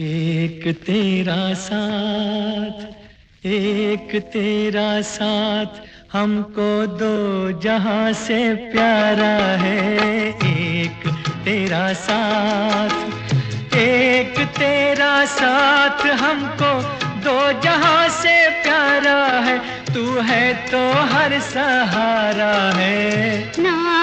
एक तेरा साथ, एक तेरा साथ, हमको दो जहाँ से प्यारा है। एक तेरा साथ, एक तेरा साथ, हमको दो जहाँ से प्यारा है। तू है तो हर सहारा है। ना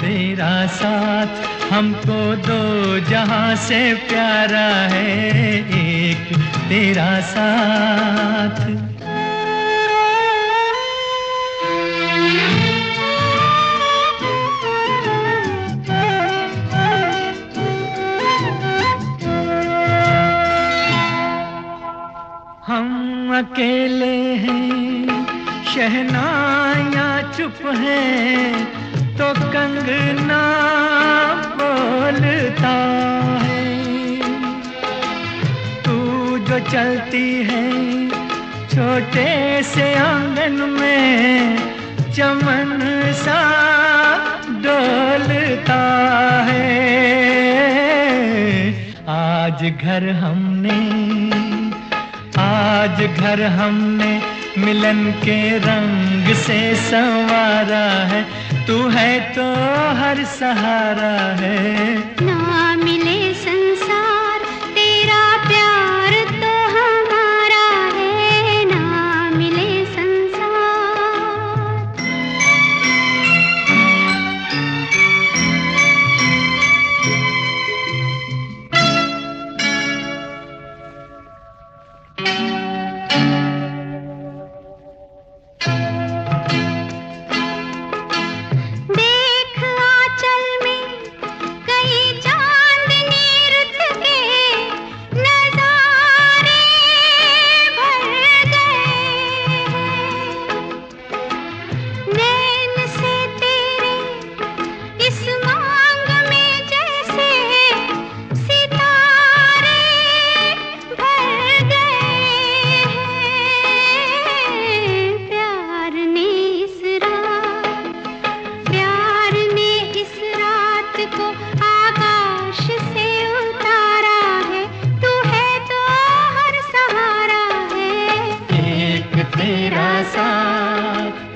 तेरा साथ हमको दो, जहाँ से प्यारा है एक तेरा साथ। हम अकेले हैं शहनाया चुप है तो कंगना बोलता है। तू जो चलती है, छोटे से आँगन में चमन सा डोलता है। आज घर हमने, आज घर हमने मिलन के रंग से संवारा है। तू है तो हर सहारा है। ना सा